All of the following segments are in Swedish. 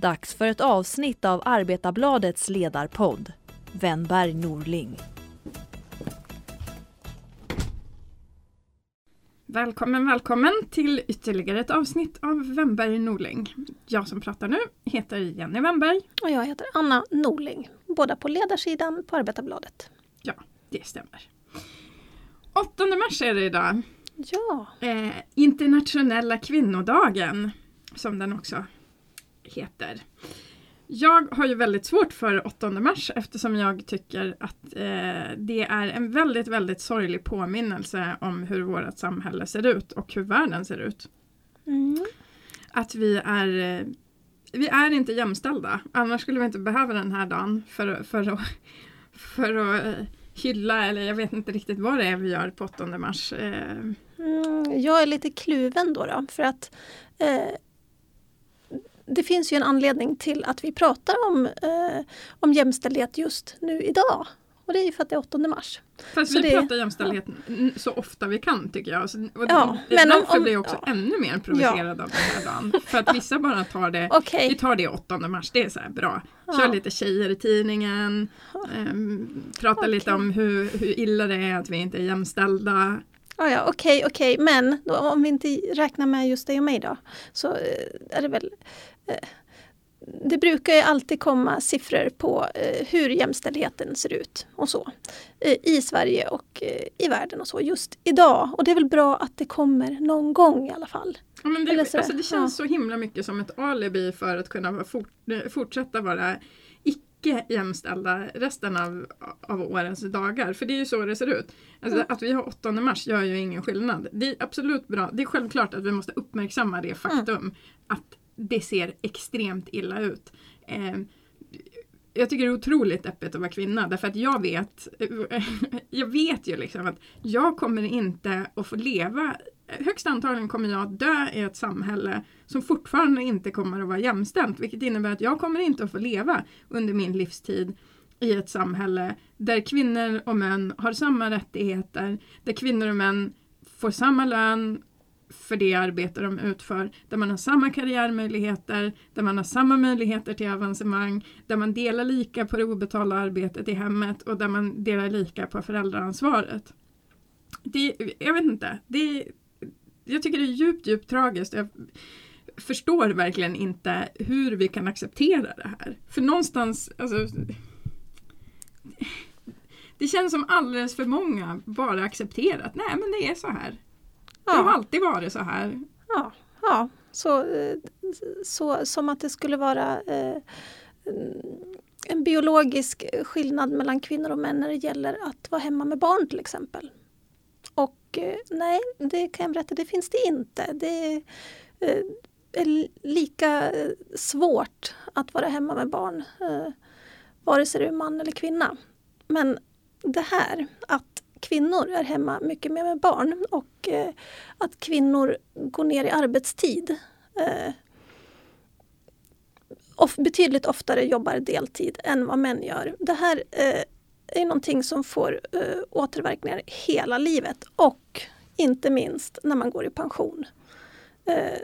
Dags för ett avsnitt av Arbetarbladets ledarpodd. Wennberg Norling. Välkommen, välkommen till ytterligare ett avsnitt av Wennberg Norling. Jag som pratar nu heter Jenny Wennberg. Och jag heter Anna Norling. Båda på ledarsidan på Arbetarbladet. Ja, det stämmer. 8 mars är det idag. Ja. Eh, internationella kvinnodagen, som den också heter. Jag har ju väldigt svårt för 8 mars eftersom jag tycker att eh, det är en väldigt, väldigt sorglig påminnelse om hur vårt samhälle ser ut och hur världen ser ut. Mm. Att vi är, eh, vi är inte jämställda, annars skulle vi inte behöva den här dagen för, för att, för att eh, hylla, eller jag vet inte riktigt vad det är vi gör på 8 mars. Eh, Mm, jag är lite kluven då, då för att eh, det finns ju en anledning till att vi pratar om, eh, om jämställdhet just nu idag. Och det är ju för att det är 8 mars. Fast Så vi det- pratar jämställdhet n- så ofta vi kan tycker jag. Så, och Ja, det- men om- därför om- blir jag också ja. ännu mer provocerad av den här dagen. För att vissa bara tar det, Okej, vi tar det 8 mars, det är så här bra. Kör Ja. lite tjejer i tidningen, ehm, prata Okej. lite om hur, hur illa det är att vi inte är jämställda. ja, ja, okej, okej. Men då, om vi inte räknar med just dig och mig då, så eh, är det väl det brukar ju alltid komma siffror på eh, hur jämställdheten ser ut och så. Eh, I Sverige och eh, i världen och så just idag. Och det är väl bra att det kommer någon gång i alla fall. Ja, men det, så- alltså det känns så himla mycket som ett alibi för att kunna fort, eh, fortsätta vara icke jämställda resten av, av årets dagar. För det är ju så det ser ut. Alltså, Mm. Att vi har 8 mars gör ju ingen skillnad. Det är absolut bra. Det är självklart att vi måste uppmärksamma det faktum att det ser extremt illa ut. Eh, jag tycker det är otroligt deppigt att vara kvinna därför att jag vet Jag vet ju liksom att jag kommer inte att få leva Högst antagligen kommer jag att dö i ett samhälle som fortfarande inte kommer att vara jämställt vilket innebär att jag kommer inte att få leva under min livstid i ett samhälle där kvinnor och män har samma rättigheter, där kvinnor och män får samma lön för det arbete de utför, där man har samma karriärmöjligheter, där man har samma möjligheter till avancemang, där man delar lika på det obetalda arbetet i hemmet och där man delar lika på föräldraansvaret. Det, jag vet inte, det, jag tycker det är djupt, djupt tragiskt. Jag förstår verkligen inte hur vi kan acceptera det här. För någonstans, alltså, det känns som alldeles för många bara accepterat, nej men det är så här. Det har Ja, alltid varit så här. ja, ja. Så, eh, så som att det skulle vara eh, en biologisk skillnad mellan kvinnor och män när det gäller att vara hemma med barn till exempel. Och eh, nej, det kan jag berätta, det finns det inte. Det eh, är lika eh, svårt att vara hemma med barn, eh, vare sig du är man eller kvinna. Men det här att kvinnor är hemma mycket mer med barn och eh, att kvinnor går ner i arbetstid eh, of, betydligt oftare jobbar deltid än vad män gör. Det här eh, är någonting som får eh, återverkningar hela livet och inte minst när man går i pension. Eh,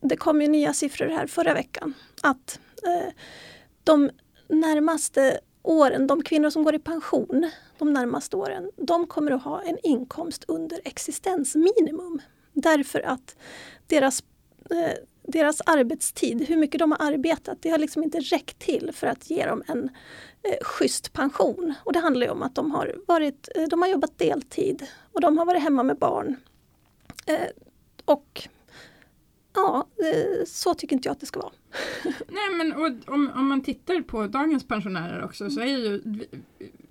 det kom ju nya siffror här förra veckan att eh, de närmaste åren, de kvinnor som går i pension de närmaste åren, de kommer att ha en inkomst under existensminimum. Därför att deras, eh, deras arbetstid, hur mycket de har arbetat, det har liksom inte räckt till för att ge dem en eh, schysst pension. Och det handlar ju om att de har, varit, eh, de har jobbat deltid och de har varit hemma med barn. Eh, och ja, eh, så tycker inte jag att det ska vara. Nej men och, om, om man tittar på dagens pensionärer också så är ju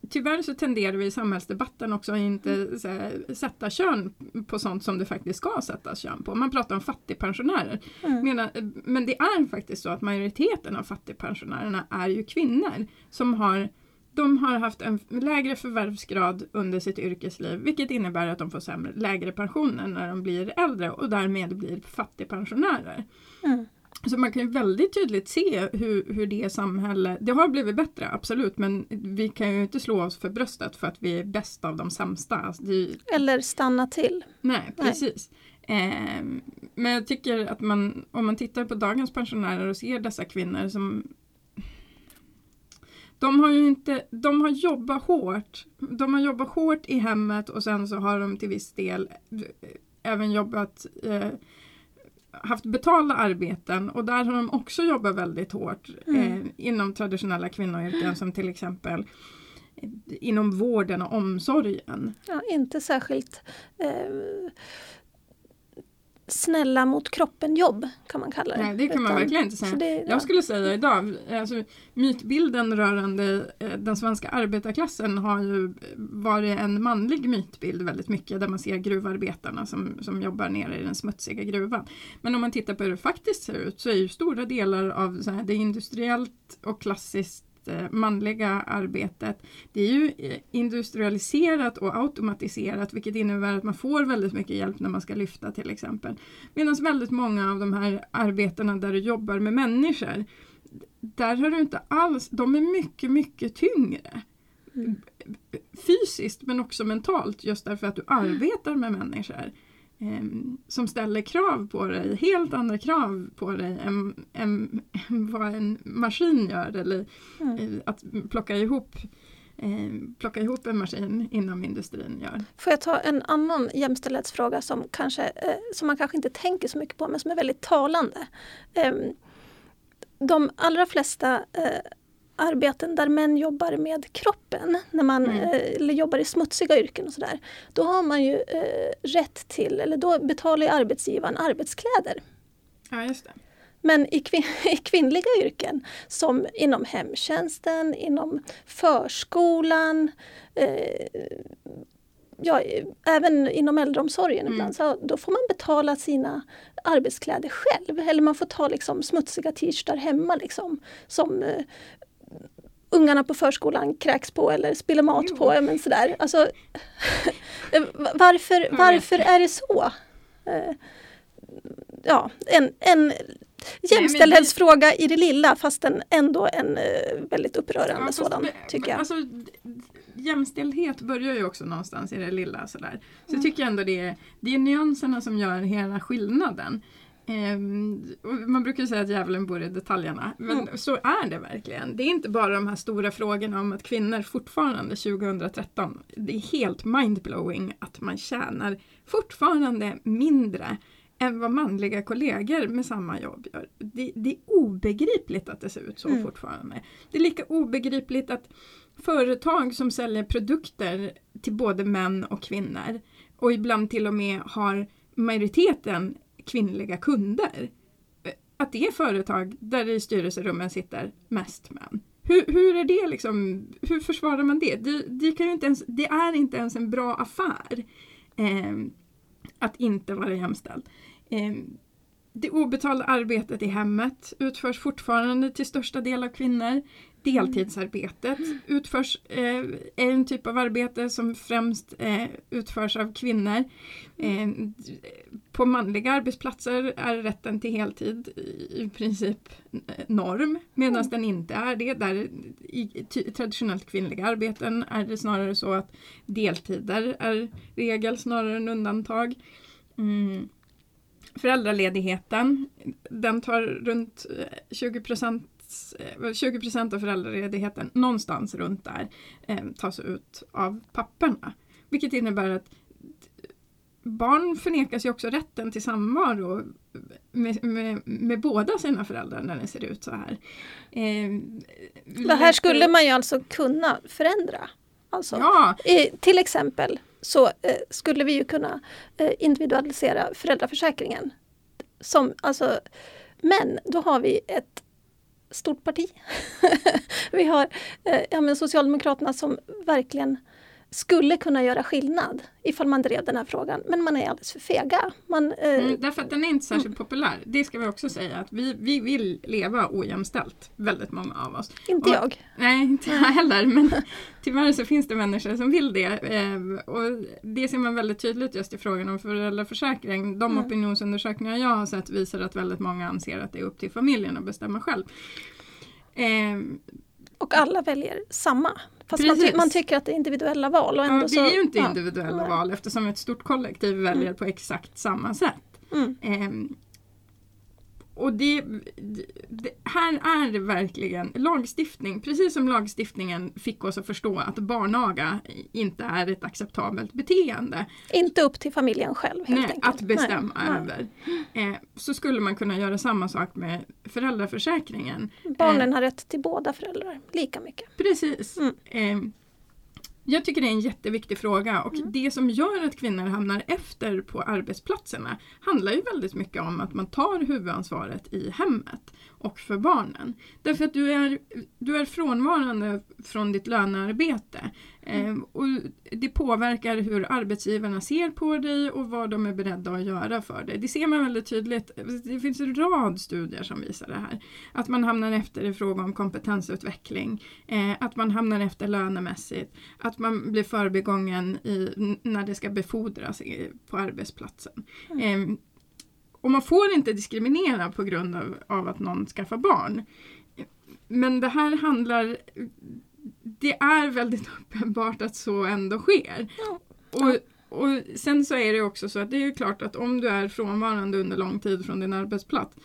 Tyvärr så tenderar vi i samhällsdebatten också att inte så här, sätta kön på sånt som det faktiskt ska sättas kön på. Man pratar om fattigpensionärer. Mm. Medan, men det är faktiskt så att majoriteten av fattigpensionärerna är ju kvinnor som har de har haft en lägre förvärvsgrad under sitt yrkesliv vilket innebär att de får sämre, lägre pensioner när de blir äldre och därmed blir fattigpensionärer. Mm. Så man kan ju väldigt tydligt se hur, hur det samhälle, det har blivit bättre absolut men vi kan ju inte slå oss för bröstet för att vi är bäst av de sämsta. Alltså ju- Eller stanna till. nej, Nej. precis. Eh, men jag tycker att man, om man tittar på dagens pensionärer och ser dessa kvinnor som de har ju inte, de har jobbat hårt. De har jobbat hårt i hemmet och sen så har de till viss del eh, även jobbat eh, haft betalda arbeten och där har de också jobbat väldigt hårt mm. eh, inom traditionella kvinnoyrken som till exempel inom vården och omsorgen. Ja, inte särskilt eh, snälla mot kroppen-jobb kan man kalla det. Nej, det kan man verkligen inte säga. Det, Jag skulle säga idag, alltså, mytbilden rörande eh, den svenska arbetarklassen har ju varit en manlig mytbild väldigt mycket där man ser gruvarbetarna som, som jobbar nere i den smutsiga gruvan. Men om man tittar på hur det faktiskt ser ut så är ju stora delar av så här, det industriellt och klassiskt manliga arbetet. Det är ju eh, industrialiserat och automatiserat vilket innebär att man får väldigt mycket hjälp när man ska lyfta till exempel. Medan väldigt många av de här arbetena där du jobbar med människor där har du inte alls, de är mycket, mycket tyngre. Mm. Fysiskt men också mentalt just därför att du arbetar med människor. Eh, som ställer krav på dig, helt andra krav på dig än, än, än vad en maskin gör eller mm. eh, att plocka ihop eh, plocka ihop en maskin inom industrin gör. Får jag ta en annan jämställdhetsfråga som, kanske, eh, som man kanske inte tänker så mycket på men som är väldigt talande. Ehm, de allra flesta eh, arbeten där män jobbar med kroppen, när man mm. eh, jobbar i smutsiga yrken och sådär, då har man ju eh, rätt till, eller då betalar arbetsgivaren arbetskläder. Ja, just det. Men i, kvin i, kvinnliga yrken som inom hemtjänsten, inom förskolan, eh, ja, även inom äldreomsorgen mm. ibland, så då får man betala sina arbetskläder själv. Eller man får ta liksom, smutsiga t-shirtar hemma liksom, som eh, ungarna på förskolan kräks på eller spiller mat jo. på. Men sådär. Alltså, eh, varför, varför är det så? Eh, ja, en, en jämställdhetsfråga i det lilla fast en, ändå en eh, väldigt upprörande ja, sådan. tycker jag. Alltså, jämställdhet börjar ju också någonstans i det lilla. Sådär. Så mm. jag tycker ändå det är, det är nyanserna som gör hela skillnaden. Um, man brukar säga att djävulen bor i detaljerna, men mm. så är det verkligen. Det är inte bara de här stora frågorna om att kvinnor fortfarande 2013, det är helt mindblowing att man tjänar fortfarande mindre än vad manliga kollegor med samma jobb gör. Det, det är obegripligt att det ser ut så mm. fortfarande. Det är lika obegripligt att företag som säljer produkter till både män och kvinnor och ibland till och med har majoriteten kvinnliga kunder. Eh, att det är företag där det i styrelserummen sitter mest män. Hur, hur är det liksom, hur försvarar man det? Det, det, kan ju inte ens, det är inte ens en bra affär eh, att inte vara jämställd. Eh, det obetalda arbetet i hemmet utförs fortfarande till största del av kvinnor. Deltidsarbetet utförs, eh, är en typ av arbete som främst eh, utförs av kvinnor. Eh, på manliga arbetsplatser är rätten till heltid i princip norm medan mm. den inte är det. Där I traditionellt kvinnliga arbeten är det snarare så att deltider är regel snarare än undantag. Mm. Föräldraledigheten, den tar runt 20 procent 20 procent av föräldraledigheten, någonstans runt där, eh, tas ut av papporna. Vilket innebär att barn förnekas ju också rätten till samvaro med, med, med båda sina föräldrar när det ser ut så här. Eh, det här skulle man ju alltså kunna förändra. Alltså, ja. eh, till exempel så eh, skulle vi ju kunna eh, individualisera föräldraförsäkringen. Som, alltså, men då har vi ett stort parti. vi har eh, ja, men Socialdemokraterna som verkligen skulle kunna göra skillnad ifall man drev den här frågan. Men man är alldeles för fega. Man, eh, mm, därför att den är inte särskilt mm. populär. Det ska vi också säga att vi, vi vill leva ojämställt, väldigt många av oss. Inte och, jag. Nej, inte jag heller. Men tyvärr så finns det människor som vill det. Eh, och det ser man väldigt tydligt just i frågan om föräldraförsäkring. De mm. opinionsundersökningar jag har sett visar att väldigt många anser att det är upp till familjen att bestämma själv. Eh, Och alla väljer samma. Fast man, ty man tycker att det är individuella val. Och ändå Ja, det är ju inte ja. individuella Nej. val eftersom ett stort kollektiv väljer på exakt samma sätt. Mm. Och det, det, här är det verkligen lagstiftning, precis som lagstiftningen fick oss att förstå att barnaga inte är ett acceptabelt beteende. Inte upp till familjen själv helt Nej, enkelt. att bestämma Nej, över. Eh, så skulle man kunna göra samma sak med föräldraförsäkringen. Barnen har rätt till båda föräldrar lika mycket. Precis. Mm. Eh, jag tycker det är en jätteviktig fråga och Mm. det som gör att kvinnor hamnar efter på arbetsplatserna handlar ju väldigt mycket om att man tar huvudansvaret i hemmet och för barnen. Därför att du är, du är frånvarande från ditt lönearbete eh, och det påverkar hur arbetsgivarna ser på dig och vad de är beredda att göra för dig. Det ser man väldigt tydligt. Det finns en rad studier som visar det här. Att man hamnar efter i fråga om kompetensutveckling, eh, att man hamnar efter lönemässigt, att man blir förbigången i, när det ska befordras på arbetsplatsen. Eh, och man får inte diskriminera på grund av, av att någon skaffar barn. Men det här handlar det är väldigt uppenbart att så ändå sker. Ja. Och, och sen så är det också så att det är ju klart att om du är frånvarande under lång tid från din arbetsplats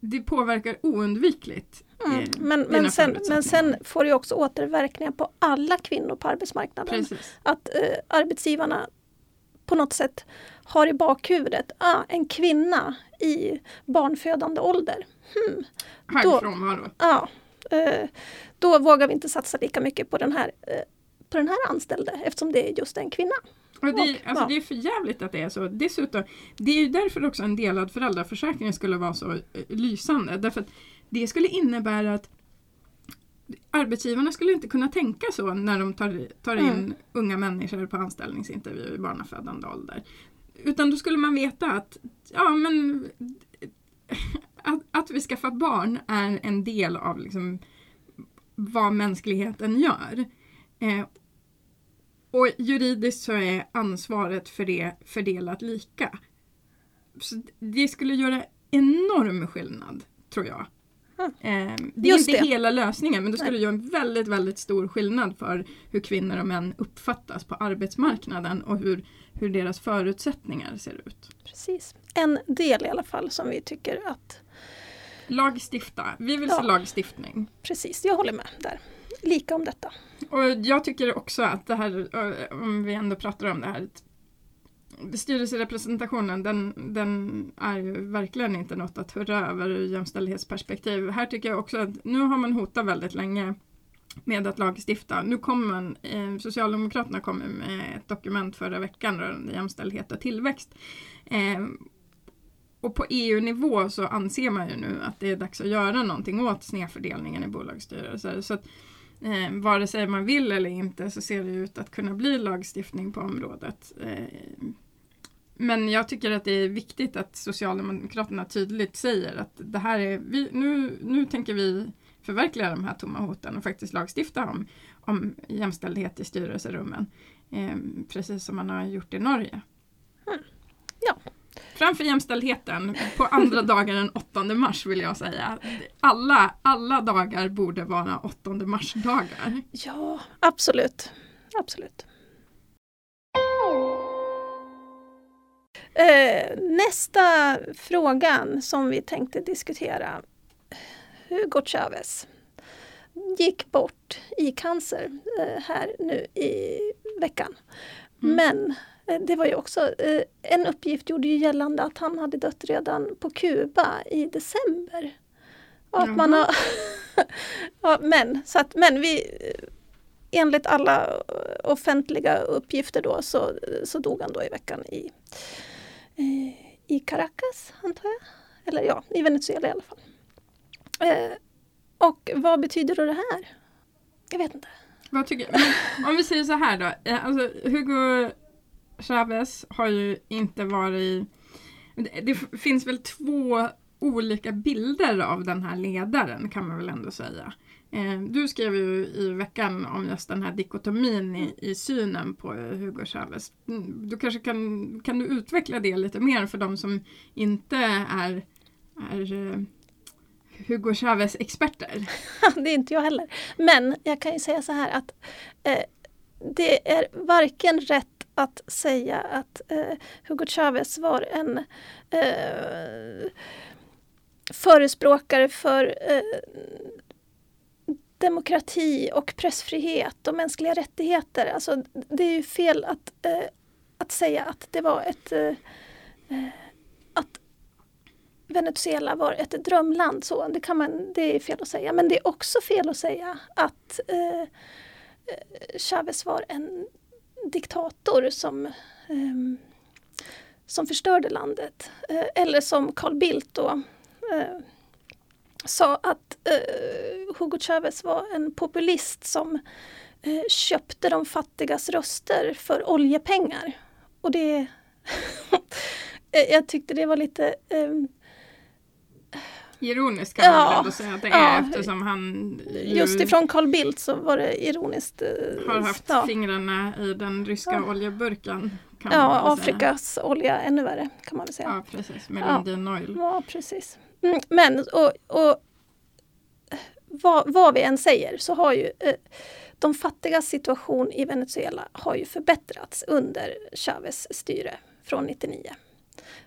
det påverkar oundvikligt. Mm. eh, Men, men, sen, men sen får det också återverkningar på alla kvinnor på arbetsmarknaden. Precis. Att eh, arbetsgivarna på något sätt har i bakhuvudet, ah, en kvinna i barnfödande ålder. Hmm, Då- ja, eh, då vågar vi inte satsa lika mycket på den här, eh, på den här anställde eftersom det är just en kvinna. Och det, Och, alltså det är för jävligt att det är så. Dessutom, det är ju därför också en delad föräldraförsäkring skulle vara så eh, lysande. Därför att det skulle innebära att arbetsgivarna skulle inte kunna tänka så när de tar, tar in Mm. unga människor på anställningsintervju i barnafödande ålder. Utan då skulle man veta att, ja men att, att vi skaffar barn är en del av liksom vad mänskligheten gör. Eh, och juridiskt så är ansvaret för det fördelat lika. Så det skulle göra enorm skillnad, tror jag. Mm. Eh, det är Just inte det. hela lösningen men det skulle göra en väldigt, väldigt stor skillnad för hur kvinnor och män uppfattas på arbetsmarknaden och hur, hur deras förutsättningar ser ut. Precis. En del i alla fall som vi tycker att, Lagstifta. Vi vill Ja. se lagstiftning. precis, jag håller med där. Lika om detta. Och jag tycker också att det här, eh, om vi ändå pratar om det här, styrelserepresentationen den, den är ju verkligen inte något att hurra över ur jämställdhetsperspektiv. Här tycker jag också att nu har man hotat väldigt länge med att lagstifta. Nu kommer man, eh, Socialdemokraterna kom med ett dokument förra veckan rörande jämställdhet och tillväxt. Eh, och på EU-nivå så anser man ju nu att det är dags att göra någonting åt snedfördelningen i bolagsstyrelser. Så att, eh, vare sig man vill eller inte så ser det ut att kunna bli lagstiftning på området. Eh, men jag tycker att det är viktigt att Socialdemokraterna tydligt säger att det här är, vi, nu, nu tänker vi förverkliga de här tomma hoten och faktiskt lagstifta om, om jämställdhet i styrelserummen. Eh, precis som man har gjort i Norge. Ja. Framför jämställdheten på andra dagar än 8 mars vill jag säga. Alla, alla dagar borde vara 8 mars-dagar. Ja, absolut. Absolut. Eh, nästa frågan som vi tänkte diskutera. Hugo Chavez gick bort i cancer eh, här nu i veckan. Mm. Men eh, det var ju också, eh, en uppgift gjorde ju gällande att han hade dött redan på Kuba i december. Och att man har, ja, men, så att, men vi, enligt alla offentliga uppgifter då så, så dog han då i veckan i, i Caracas, antar jag. Eller ja, i Venezuela i alla fall. Eh, och vad betyder då det här? Jag vet inte. Vad tycker, men om vi säger så här då. Eh, alltså, Hugo Chavez har ju inte varit... Det, det finns väl två olika bilder av den här ledaren kan man väl ändå säga. Eh, du skrev ju i veckan om just den här dikotomin i, i synen på Hugo Chavez. Mm, du kanske kan, kan du utveckla det lite mer för de som inte är, är eh, Hugo Chavez experter. det är inte jag heller. Men jag kan ju säga så här att eh, det är varken rätt att säga att eh, Hugo Chavez var en eh, förespråkare för eh, demokrati och pressfrihet och mänskliga rättigheter. Alltså, det är ju fel att, eh, att säga att det var ett eh, eh Venezuela var ett drömland. Så det, kan man, det är fel att säga. Men det är också fel att säga att eh, eh Chavez var en diktator som, eh, som förstörde landet. Eh, eller som Carl Bildt då eh, sa att eh, Hugo Chavez var en populist som eh, köpte de fattigas röster för oljepengar. Och det... jag tyckte det var lite... Eh, Ironiskt kan man ändå säga att det är ja, eftersom han Just ifrån Carl Bildt så var det ironiskt. Eh, har haft ja. fingrarna i den ryska ja. oljeburken. ja, Afrikas olja ännu värre kan man väl säga. Ja precis, med ja. Indian Oil. Ja precis. Mm, men och, och vad, vad, vi än säger så har ju eh, de fattigas situation i Venezuela har ju förbättrats under Chávez styre från 99.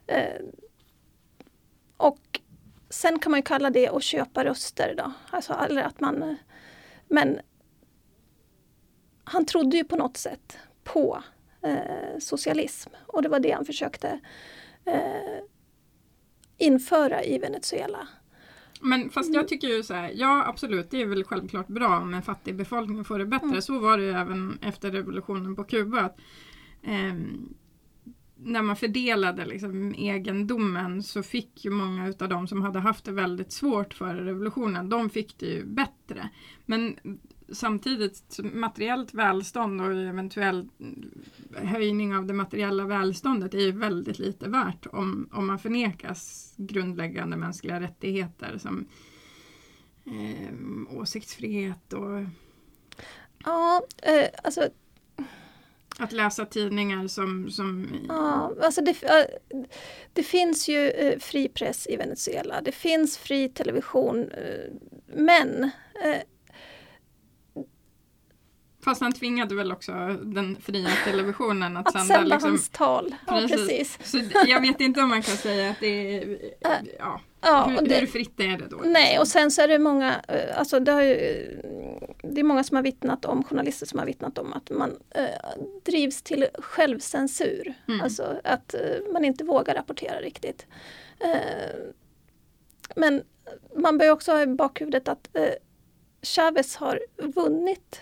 Eh, och sen kan man ju kalla det att köpa röster då. Alltså, eller att man, men han trodde ju på något sätt på eh, socialism och det var det han försökte eh, införa i Venezuela. Men fast jag tycker ju så här, ja absolut det är väl självklart bra om en fattig befolkning får det bättre. Mm. Så var det ju även efter revolutionen på Kuba. Att, eh, när man fördelade liksom egendomen så fick ju många utav de som hade haft det väldigt svårt före revolutionen, de fick det ju bättre. Men samtidigt materiellt välstånd och eventuell höjning av det materiella välståndet är ju väldigt lite värt om, om man förnekas grundläggande mänskliga rättigheter som eh, åsiktsfrihet och Ja, eh, alltså att läsa tidningar som... som... Ja, alltså det, det finns ju eh, fri press i Venezuela. Det finns fri television. Eh, men eh, Fast han tvingade väl också den fria televisionen att, att sända, sända liksom, hans tal. Ja, precis. Så jag vet inte om man kan säga att det är... Ja, ja hur, det, hur fritt är det då? Nej, och sen så är det många, alltså det, har ju, det är många som har vittnat om, journalister som har vittnat om att man eh, drivs till självcensur. Mm. Alltså att eh, man inte vågar rapportera riktigt. Eh, men man bör också ha i bakhuvudet att eh, Chavez har vunnit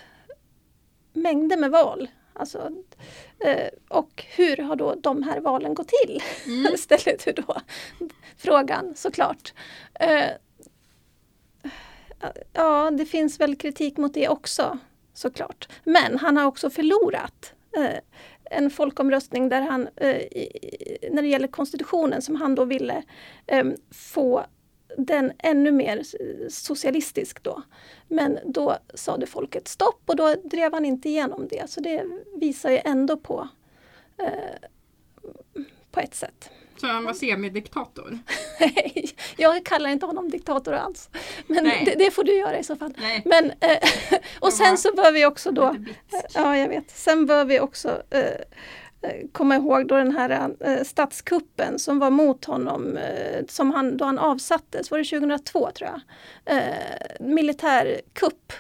mängder med val. Alltså, eh, och hur har då de här valen gått till? Mm. Ställer du då frågan såklart. Eh, ja, det finns väl kritik mot det också såklart. Men han har också förlorat eh, en folkomröstning där han, när det gäller konstitutionen, som han då ville få den ännu mer socialistisk då. Men då sade folket stopp och då drev han inte igenom det. Så det visar ju ändå på, eh, på ett sätt. Så han var semidiktator? Nej, jag kallar inte honom diktator alls. Men det, det, får du göra i så fall. Nej. Men, eh, och sen så bör vi också då... Ja, jag vet. Sen bör vi också eh, Eh, komma ihåg då den här eh, statskuppen som var mot honom, eh, som han, då han avsattes, var det 2002 tror jag? Eh, militärkupp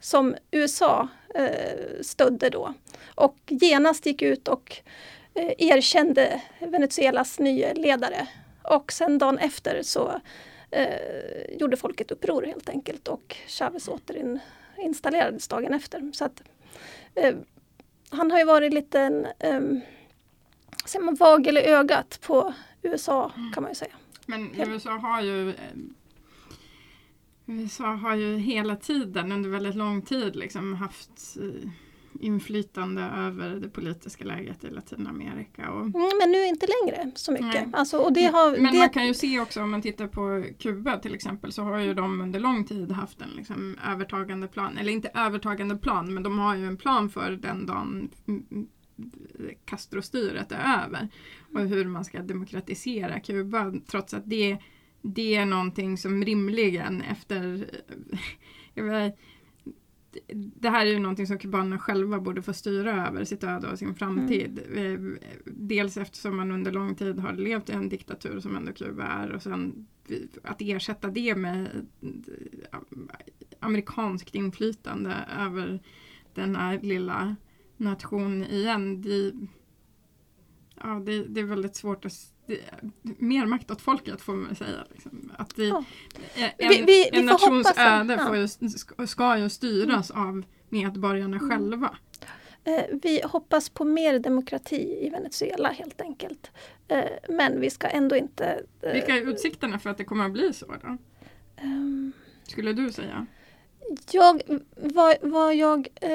som USA eh, stödde då. Och genast gick ut och eh, erkände Venezuelas nya ledare. Och sen dagen efter så eh, gjorde folket uppror helt enkelt och Chavez återinstallerades dagen efter. Så att, eh, han har ju varit lite en um, man vagel i ögat på USA mm. kan man ju säga. Men USA har ju USA har ju hela tiden under väldigt lång tid liksom haft eh, inflytande över det politiska läget i Latinamerika. Och... Mm, men nu inte längre så mycket. Alltså, och det har, men det... man kan ju se också om man tittar på Kuba till exempel så har ju de under lång tid haft en liksom, övertagande plan. Eller inte övertagande plan men de har ju en plan för den dagen Castro-styret är över. Och hur man ska demokratisera Kuba trots att det det är någonting som rimligen efter jag vet, det här är ju någonting som kubanerna själva borde få styra över sitt öde och sin framtid. Mm. Dels eftersom man under lång tid har levt i en diktatur som ändå Kuba är och sen att ersätta det med eh, amerikanskt inflytande över denna lilla nation igen. Det, ja, det, det är väldigt svårt att mer makt åt folket får man säga. Liksom. Att det, ja. En, vi, vi, en nations öde ja. ju, ska ju styras mm. av medborgarna mm. själva. Eh, vi hoppas på mer demokrati i Venezuela helt enkelt. Eh, men vi ska ändå inte... Eh, Vilka är utsikterna för att det kommer att bli så då? Um, Skulle du säga? Jag, vad, vad jag eh,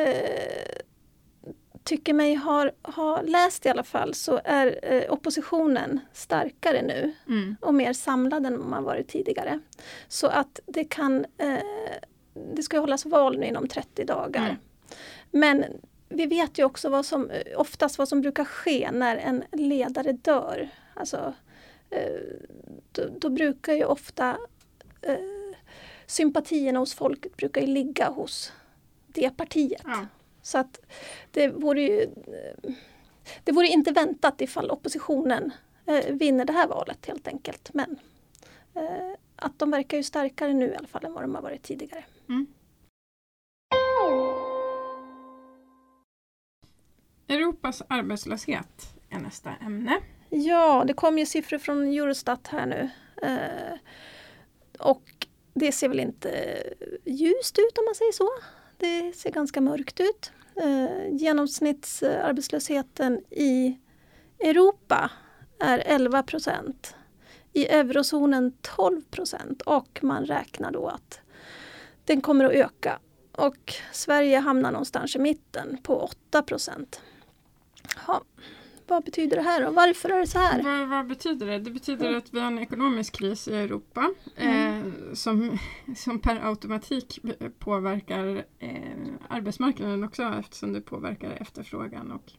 tycker mig ha, ha läst i alla fall så är eh, oppositionen starkare nu mm. och mer samlad än man varit tidigare. Så att det kan eh, Det ska hållas val nu inom 30 dagar. Mm. Men vi vet ju också vad som oftast vad som brukar ske när en ledare dör. Alltså, eh, då, då, brukar ju ofta eh, sympatierna hos folket brukar ligga hos det partiet. Ja. Så att det vore ju det vore inte väntat ifall oppositionen eh, vinner det här valet helt enkelt. Men eh, att de verkar ju starkare nu i alla fall än vad de har varit tidigare. Mm. Europas arbetslöshet är nästa ämne. Ja, det kom ju siffror från Eurostat här nu. Eh, och det ser väl inte ljust ut om man säger så. Det ser ganska mörkt ut. Eh, genomsnittsarbetslösheten i Europa är 11 procent. I eurozonen 12 procent och man räknar då att den kommer att öka. Och Sverige hamnar någonstans i mitten på 8 procent. Ja, vad betyder det här och varför är det så här? Vad, vad betyder det? Det betyder mm. att vi har en ekonomisk kris i Europa mm. eh, som, som per automatik påverkar eh, arbetsmarknaden också eftersom det påverkar efterfrågan och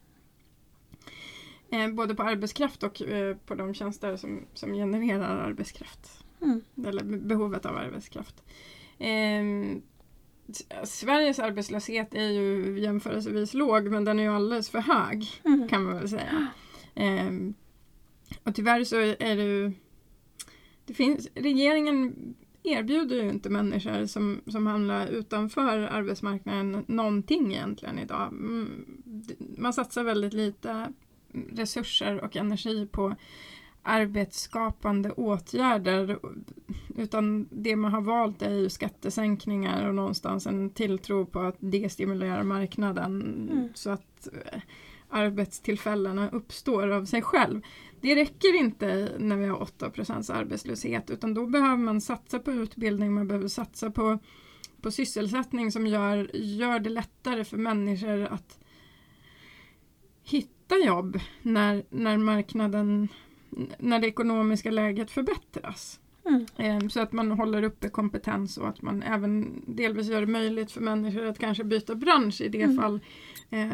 eh, både på arbetskraft och eh, på de tjänster som, som genererar arbetskraft. Mm. Eller behovet av arbetskraft. Sveriges arbetslöshet är ju jämförelsevis låg men den är ju alldeles för hög mm. kan man väl säga. Ehm, och tyvärr så är det ju det finns, regeringen erbjuder ju inte människor som, som hamnar utanför arbetsmarknaden någonting egentligen idag. Mm, man satsar väldigt lite resurser och energi på arbetsskapande åtgärder utan det man har valt är ju skattesänkningar och någonstans en tilltro på att det stimulerar marknaden mm. så att eh, arbetstillfällena uppstår av sig själv. Det räcker inte när vi har 8% arbetslöshet utan då behöver man satsa på utbildning, man behöver satsa på, på sysselsättning som gör, gör det lättare för människor att hitta jobb när, när marknaden när det ekonomiska läget förbättras. Mm. Ehm, så att man håller uppe kompetens och att man även delvis gör det möjligt för människor att kanske byta bransch i det mm. fall eh,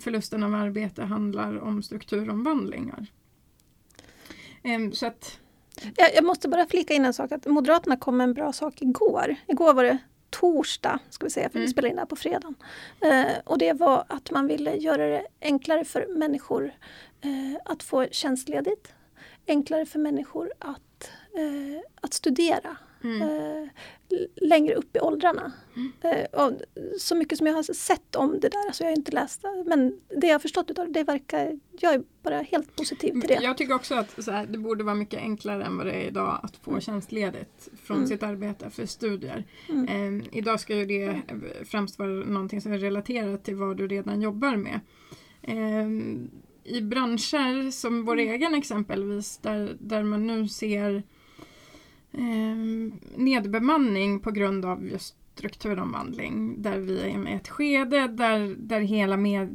förlusten av arbete handlar om strukturomvandlingar. Ehm, så att jag, måste bara flika in en sak. att Moderaterna kom med en bra sak igår. Igår var det torsdag, ska vi säga, för mm. vi spelar in det här på fredagen. Eh, och det var att man ville göra det enklare för människor eh, att få tjänstledigt enklare för människor att, eh, att studera mm. eh, längre upp i åldrarna. Mm. Eh, så mycket som jag har sett om det där, alltså jag har inte läst det, men det jag har förstått utav det, det verkar, jag är bara helt positiv till det. Jag tycker också att här, det borde vara mycket enklare än vad det är idag att få mm. tjänstledigt från mm. sitt arbete för studier. Mm. Eh, idag ska ju det främst vara någonting som är relaterat till vad du redan jobbar med. I branscher som vår mm. egen exempelvis där, där man nu ser eh, nedbemanning på grund av just strukturomvandling där vi är i ett skede där, där hela med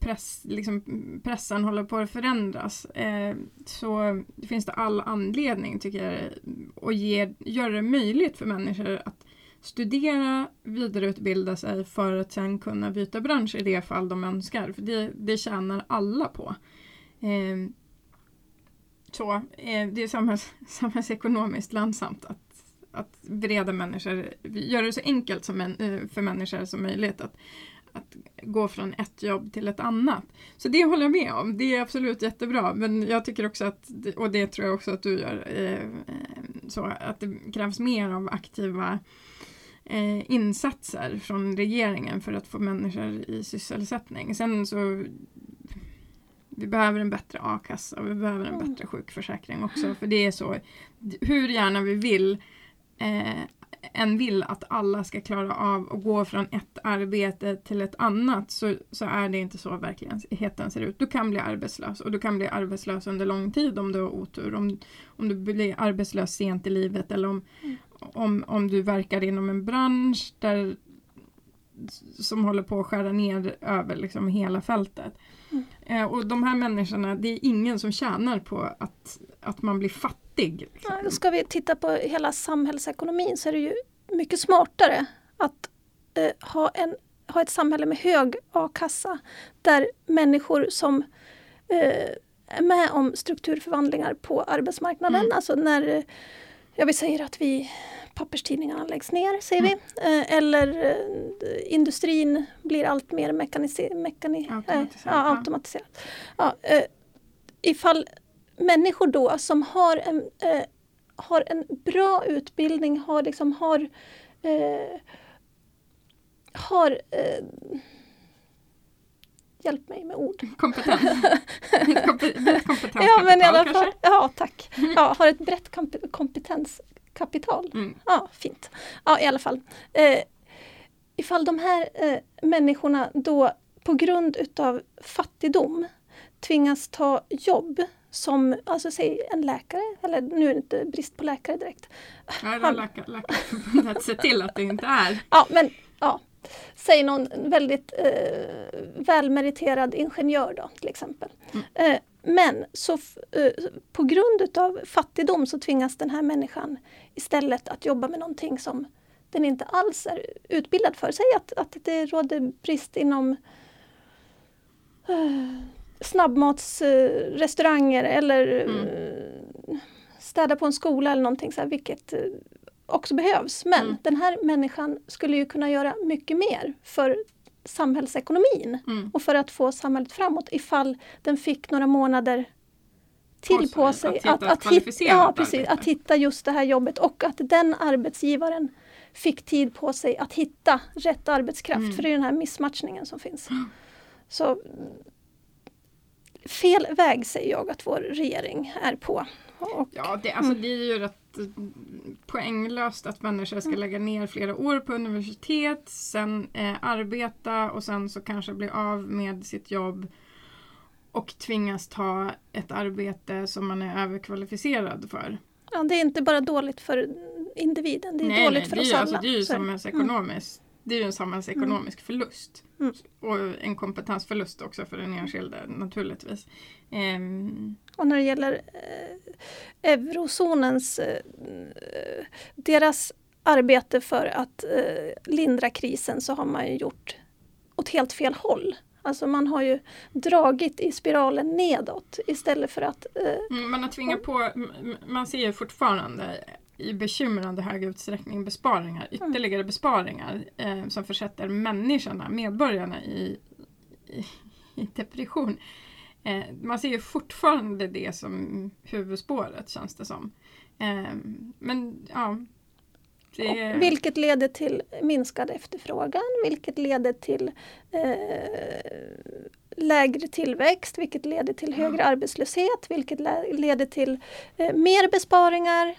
press, liksom pressen håller på att förändras. Eh, så finns det all anledning tycker jag att ge, göra det möjligt för människor att studera, vidareutbilda sig för att sen kunna byta bransch i det fall de önskar. För det, det tjänar alla på. Eh, så, eh, det är samhälls, samhällsekonomiskt lönsamt att, att bereda människor, göra det så enkelt som en, eh, för människor som möjligt att, att gå från ett jobb till ett annat. Så det håller jag med om, det är absolut jättebra. Men jag tycker också att, och det tror jag också att du gör, eh, eh så att det krävs mer av aktiva eh, insatser från regeringen för att få människor i sysselsättning. Sen så vi behöver en bättre a-kassa och vi behöver en bättre sjukförsäkring också. För det är så, hur gärna vi vill eh, än vill att alla ska klara av att gå från ett arbete till ett annat så, så är det inte så verkligheten ser ut. Du kan bli arbetslös och du kan bli arbetslös under lång tid om du har otur. Om, om du blir arbetslös sent i livet eller om, mm. Om, om du verkar inom en bransch där, som håller på att skära ner över liksom hela fältet. Mm. Eh, och de här människorna, det är ingen som tjänar på att, att man blir fattig. Liksom. Ja, ska vi titta på hela samhällsekonomin så är det ju mycket smartare att eh, ha, en, ha ett samhälle med hög a-kassa där människor som eh, är med om strukturförvandlingar på arbetsmarknaden, mm. alltså när ja, vi säger att vi papperstidningarna läggs ner, säger mm. vi. Eh, eller eh, industrin blir allt mer mekaniser mekani automatiserad. Ja, automatiserad. Ja, eh, ifall människor då som har en, eh, har en bra utbildning, har liksom har eh, har eh, Hjälp mig med ord. Kompetens. Kompetens ja, men i alla fall, ja, tack. Ja, har ett brett kompetenskapital. Mm. Ja, fint. Ja, i alla fall. Eh, ifall de här eh, människorna då på grund utav fattigdom tvingas ta jobb som, alltså säg en läkare, eller nu är det inte brist på läkare direkt. Ja, det är läkare, läkare att se till att det inte är. Ja, men ja. Säg någon väldigt eh, välmeriterad ingenjör då till exempel. Mm. Eh, men så eh, på grund utav fattigdom så tvingas den här människan istället att jobba med någonting som den inte alls är utbildad för. Säg att, att det råder brist inom eh, snabbmatsrestauranger eller mm. städa på en skola eller någonting så här, vilket eh, också behövs. Men mm. den här människan skulle ju kunna göra mycket mer för samhällsekonomin mm. och för att få samhället framåt ifall den fick några månader till på sig att, att, att, hitta, ja, precis, att hitta just det här jobbet och att den arbetsgivaren fick tid på sig att hitta rätt arbetskraft. Mm. För det är den här missmatchningen som finns. Så fel väg säger jag att vår regering är på. Och, ja, det, alltså, mm. det är ju rätt poänglöst att människor ska mm. lägga ner flera år på universitet, sen eh, arbeta och sen så kanske bli av med sitt jobb och tvingas ta ett arbete som man är överkvalificerad för. Ja, det är inte bara dåligt för individen, det är nej, dåligt nej, för oss alla. Alltså, det är ju samhällsekonomiskt det är ju en samhällsekonomisk mm. förlust. Mm. Och en kompetensförlust också för den enskilde naturligtvis. Um. Och när det gäller eh, eurozonens, eh, deras arbete för att eh, lindra krisen så har man ju gjort åt helt fel håll. Alltså man har ju dragit i spiralen nedåt istället för att... Eh, mm, man har tvingat på, man ser ju fortfarande i bekymrande hög utsträckning besparingar, mm. ytterligare besparingar eh, som försätter människorna, medborgarna i, i, i depression. Eh, man ser ju fortfarande det som huvudspåret känns det som. Eh, men ja, det... Vilket leder till minskad efterfrågan, vilket leder till eh, lägre tillväxt, vilket leder till högre arbetslöshet, vilket leder till eh, mer besparingar,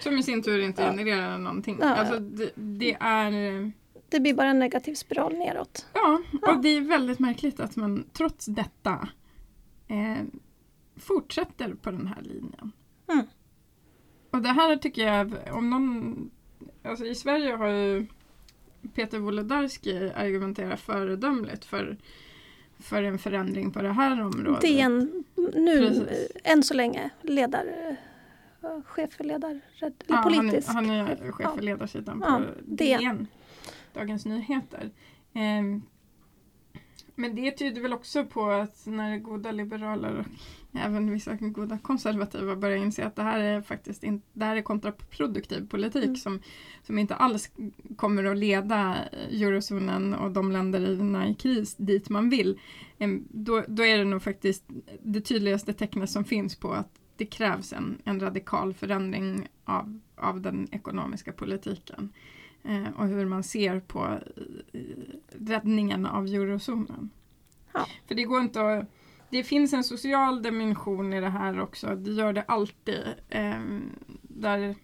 Som i sin tur inte ja. genererar någonting. Ja. Alltså det, det, är... Det blir bara en negativ spiral neråt. Ja, och det är väldigt märkligt att man trots detta eh, fortsätter på den här linjen. Mm. Och det här tycker jag, om någon... Alltså i Sverige har ju Peter Wolodarski argumenterat föredömligt för, för en förändring på det här området. Det är en, nu, Precis. än så länge, ledare chef för ledar, eller ja, politisk. Han är, han är chef för ledarsidan ja. på DN, Dagens Nyheter. Eh, Men det tyder väl också på att när goda liberaler och även vissa goda konservativa börjar inse att det här är faktiskt in, det här är kontraproduktiv politik mm. som, som inte alls kommer att leda eurozonen och de länderna i kris dit man vill. Då, då är det nog faktiskt det tydligaste tecknet som finns på att det krävs en, en radikal förändring av, av den ekonomiska politiken eh, och hur man ser på eh, räddningen av eurozonen. Ja. För det går inte att det finns en social dimension i det här också. Det gör det alltid. Eh, där,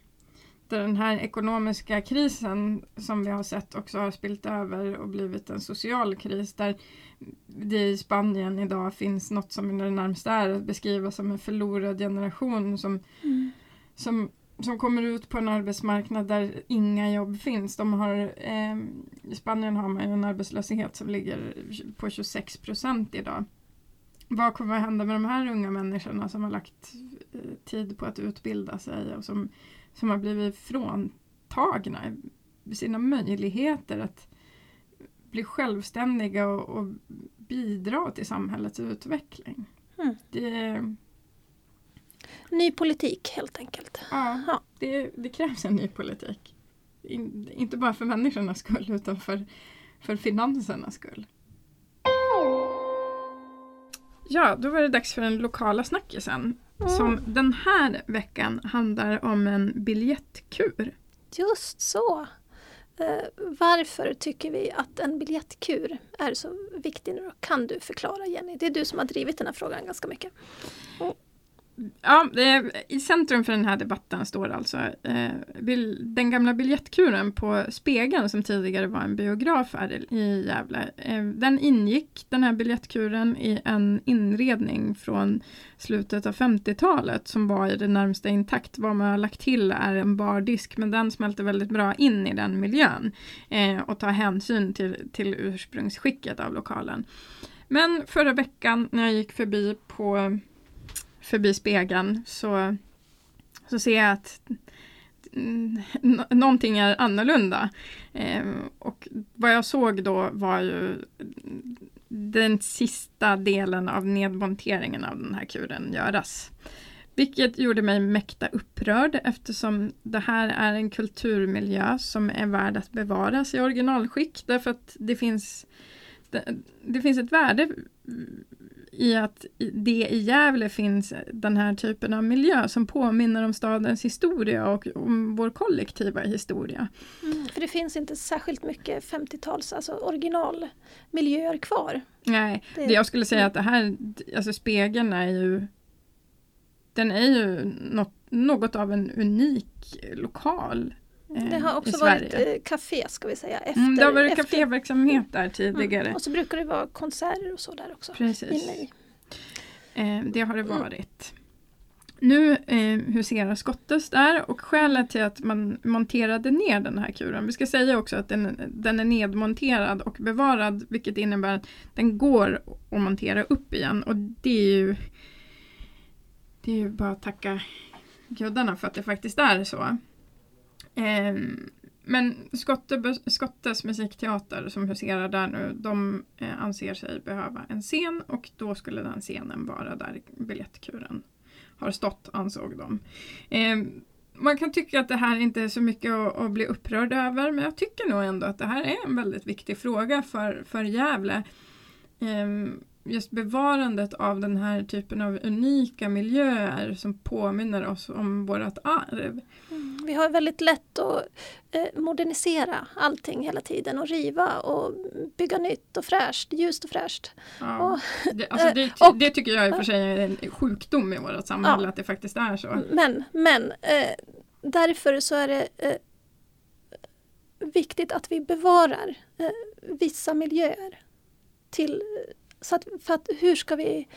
där den här ekonomiska krisen som vi har sett också har spilt över och blivit en social kris. Där det i Spanien idag finns något som i det närmsta är att beskriva som en förlorad generation som, mm. som som kommer ut på en arbetsmarknad där inga jobb finns. De har, eh, I Spanien har man en arbetslöshet som ligger på 26 procent idag. Vad kommer att hända med de här unga människorna som har lagt eh, tid på att utbilda sig och som, som har blivit fråntagna sina möjligheter att bli självständiga och, och bidra till samhällets utveckling. Mm. Det, Ny politik helt enkelt. Ja, ja. Det, det, krävs en ny politik. In, inte bara för människornas skull utan för, för finansernas skull. Ja, då var det dags för den lokala snackisen. Mm. Som den här veckan handlar om en biljettkur. Just så. Eh, varför tycker vi att en biljettkur är så viktig nu? Kan du förklara Jenny? Det är du som har drivit den här frågan ganska mycket. Mm. Ja, eh, I centrum för den här debatten står alltså eh, den gamla biljettkuren på Spegeln som tidigare var en biograf här i Gävle. Eh, den ingick, den här biljettkuren, i en inredning från slutet av 50-talet som var i det närmsta intakt. Vad man har lagt till är en bardisk men den smälter väldigt bra in i den miljön eh, och tar hänsyn till, till ursprungsskicket av lokalen. Men förra veckan när jag gick förbi på förbi spegeln så, så ser jag att mm, någonting är annorlunda. Eh, och vad jag såg då var ju den sista delen av nedmonteringen av den här kuren göras. Vilket gjorde mig mäkta upprörd eftersom det här är en kulturmiljö som är värd att bevaras i originalskick därför att det finns det, det finns ett värde i att det i Gävle finns den här typen av miljö som påminner om stadens historia och om vår kollektiva historia. Mm, för det finns inte särskilt mycket 50-tals, alltså originalmiljöer kvar. Nej, det, jag skulle säga att det här, alltså spegeln är ju den är ju något, något av en unik lokal det har också varit eh, café ska vi säga. Efter, mm, det har varit kaféverksamhet där tidigare. Mm. Och så brukar det vara konserter och så där också. Precis. Eh, det har det mm. varit. Nu eh, huserar Skottes där och skälet till att man monterade ner den här kuren, vi ska säga också att den, den är nedmonterad och bevarad vilket innebär att den går att montera upp igen och det är ju det är ju bara att tacka gudarna för att det faktiskt är så. Eh, men Skotte, Skottes musikteater som huserar där nu, de eh, anser sig behöva en scen och då skulle den scenen vara där biljettkuren har stått, ansåg de. Eh, man kan tycka att det här inte är så mycket att, att, bli upprörd över, men jag tycker nog ändå att det här är en väldigt viktig fråga för, för Gävle. Eh, just bevarandet av den här typen av unika miljöer som påminner oss om vårt arv. Mm, vi har väldigt lätt att eh, modernisera allting hela tiden och riva och bygga nytt och fräscht, ljust och fräscht. Ja. Och, det, alltså det, och, det, tycker jag i och för sig är en sjukdom i vårt samhälle ja. att det faktiskt är så. Men, men eh, därför så är det eh, viktigt att vi bevarar eh, vissa miljöer till så att, för att hur ska vi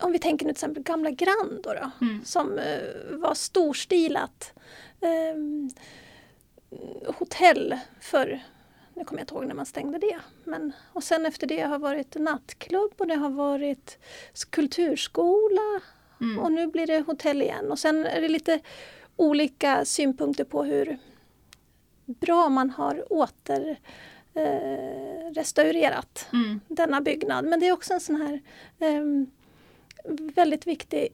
om vi tänker nu till exempel gamla Grand då, då mm. som uh, var storstilat um, hotell för nu kommer jag inte ihåg när man stängde det. Men, och sen efter det har varit nattklubb och det har varit kulturskola mm. och nu blir det hotell igen. Och sen är det lite olika synpunkter på hur bra man har åter eh, restaurerat Mm. denna byggnad. Men det är också en sån här ehm, väldigt viktig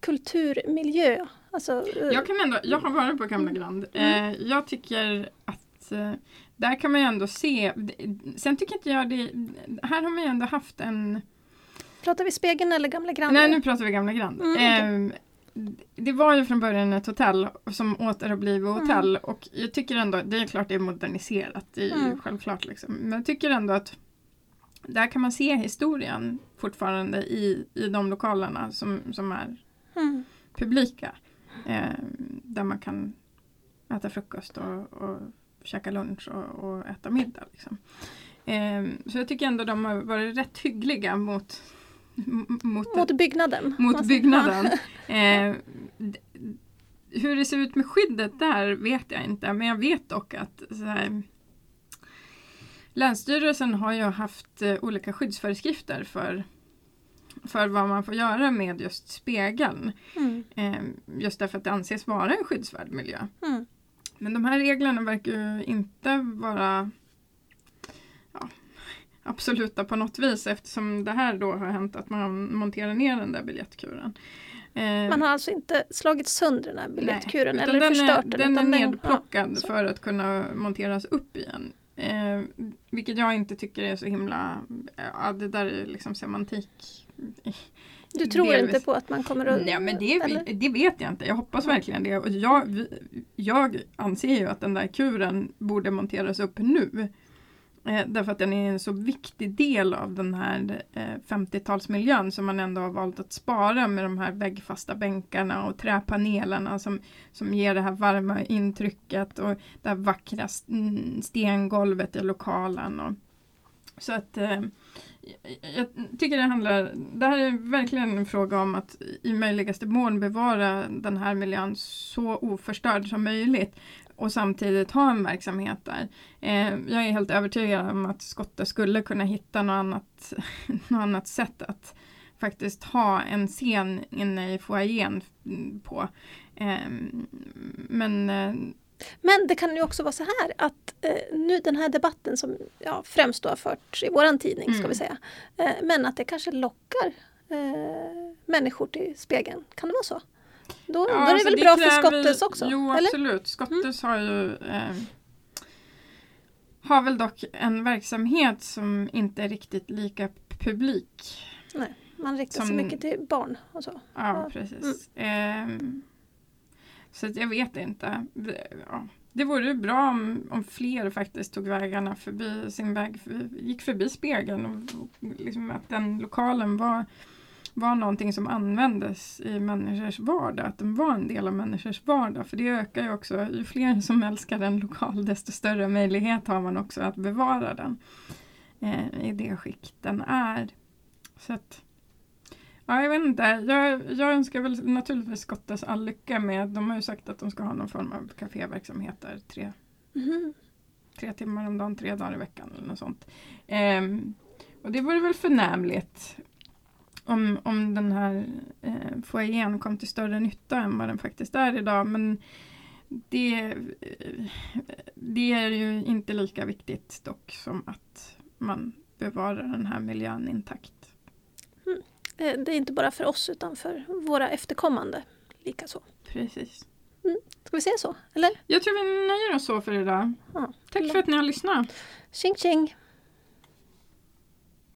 kulturmiljö. Alltså, eh, Jag, kan ändå, jag har varit på Gamla Grand. Eh, jag tycker att eh, där kan man ju ändå se. Sen tycker inte jag det. Här har man ju ändå haft en. Pratar vi Spegeln eller Gamla Grand? Nej nu pratar vi Gamla Grand. Mm, okej. Det var ju från början ett hotell som åter har blivit Mm. hotell och jag tycker ändå, det är klart det är moderniserat, det är Mm. självklart liksom. Men jag tycker ändå att där kan man se historien fortfarande i, i de lokalerna som, som är Mm. publika. Eh, där man kan äta frukost och, och käka lunch och, och äta middag. Liksom. Eh, så jag tycker ändå de har varit rätt hyggliga mot, mot, Mot byggnaden. mot byggnaden. Eh, hur det ser ut med skyddet där vet jag inte men jag vet dock att här, Länsstyrelsen har ju haft eh, olika skyddsföreskrifter för, för vad man får göra med just spegeln. Mm. Eh, just därför att det anses vara en skyddsvärd miljö. Mm. Men de här reglerna verkar ju inte vara absoluta på något vis eftersom det här då har hänt att man monterar ner den där biljettkuren. Eh, Man har alltså inte slagit sönder den här biljettkuren utan eller den förstört är, den. Den är nedplockad ja, för att kunna monteras upp igen. Eh, vilket jag inte tycker är så himla, ja det där är liksom semantik. Du tror delvis. inte på att man kommer att... Nej men det, eller? det vet jag inte. Jag hoppas verkligen det. Och jag, jag anser ju att den där kuren borde monteras upp nu. Eh, därför att den är en så viktig del av den här eh, 50-talsmiljön som man ändå har valt att spara med de här väggfasta bänkarna och träpanelerna som, som ger det här varma intrycket och det här vackra mm, stengolvet i lokalen. Och, så att eh, jag tycker det handlar, det här är verkligen en fråga om att i möjligaste mån bevara den här miljön så oförstörd som möjligt och samtidigt ha en verksamhet där. Eh, jag är helt övertygad om att Skotte skulle kunna hitta något annat, något annat sätt att faktiskt ha en scen inne i foajén mm, på. Eh, men eh, Men det kan ju också vara så här att eh, nu den här debatten som ja, främst då har förts i våran tidning ska Mm. vi säga. Eh, men att det kanske lockar eh, människor till spegeln. Kan det vara så? Då, då är det alltså väl bra för Skottes också? Jo eller? absolut. Skottes har ju eh, har väl dock en verksamhet som inte är riktigt lika publik. Nej, man riktar sig Som- mycket till barn och så. Ja, Ja, precis. Ehm, så att jag vet inte. Det- Ja. Det vore ju bra om, om fler faktiskt tog vägarna förbi sin väg, gick förbi spegeln och, och liksom att den lokalen var, var någonting som användes i människors vardag, att den var en del av människors vardag. För det ökar ju också, ju fler som älskar en lokal desto större möjlighet har man också att bevara den eh, i det skick den är. Så att Ja, jag vet inte. Jag, jag önskar väl naturligtvis Skottes all lycka med, de har ju sagt att de ska ha någon form av kaféverksamhet där tre, Mhm. tre timmar om dagen, tre dagar i veckan eller något sånt. Ehm, och det vore väl förnämligt om, om den här eh, foajén kom till större nytta än vad den faktiskt är idag. Men det, eh, det är ju inte lika viktigt dock som att man bevarar den här miljön intakt. Eh, Det är inte bara för oss utan för våra efterkommande likaså. Precis. Ska vi säga så? Eller? Jag tror vi nöjer oss så för idag. Ja. Tack för att ni har lyssnat. Tjing tjing!